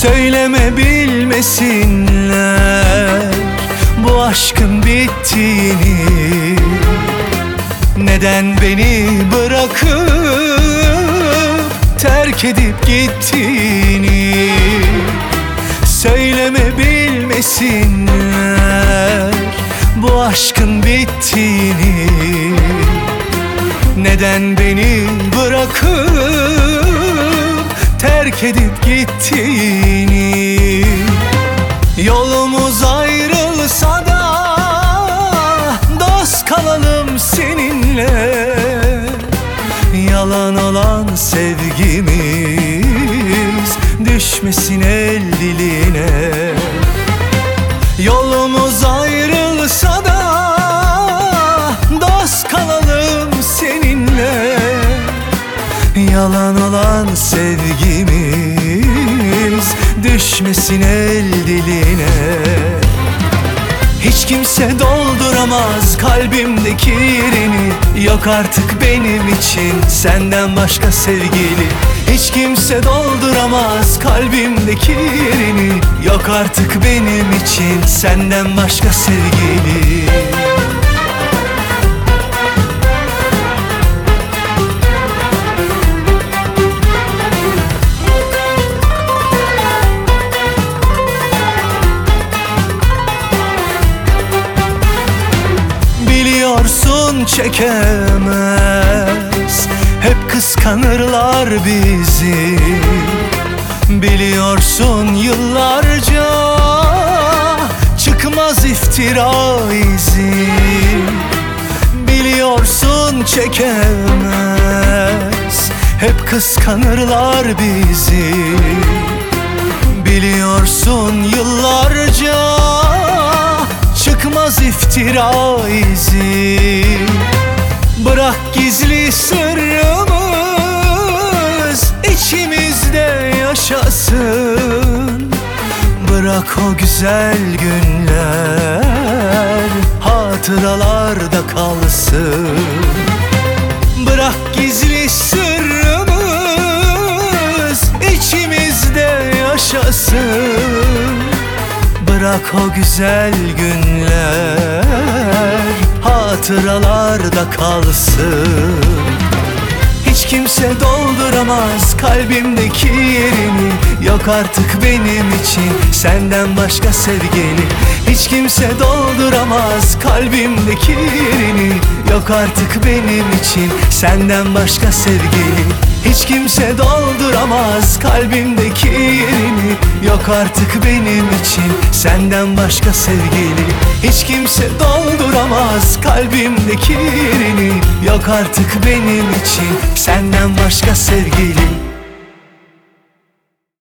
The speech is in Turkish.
Söyleme bilmesinler Bu aşkın bittiğini. Neden beni bırakıp Terk edip gittiğini? Söyleme bilmesinler Bu aşkın bittiğini. Neden beni bırakıp Terk edip gittiğini. Yolumuz ayrılsa da Dost kalalım seninle. Yalan olan sevgimiz Yalan olan sevgimiz Düşmesin el diline. Hiç kimse dolduramaz kalbimdeki yerini Yok artık benim için senden başka sevgili. Hiç kimse dolduramaz kalbimdeki yerini Yok artık benim için senden başka sevgili Biliyorsun çekemez. Hep kıskanırlar bizi. Biliyorsun yıllarca Çıkmaz iftira izi. Biliyorsun çekemez. Hep kıskanırlar bizi. Biliyorsun yıllarca iftira izi Bırak gizli sırrımız içimizde yaşasın. Bırak o güzel günler hatıralarda kalsın. Bırak gizli sırrımız içimizde yaşasın Bırak o güzel günler. Hatıralarda kalsın. Hiç kimse dolduramaz kalbimdeki yerini. Yok artık benim için senden başka sevgili. Hiç kimse dolduramaz kalbimdeki yerini. Yok artık benim için senden başka sevgili Hiç kimse dolduramaz kalbimdeki yerini. Yok artık benim için senden başka sevgili. Hiç kimse dolduramaz kalbimdeki yerini. Yok artık benim için senden başka sevgili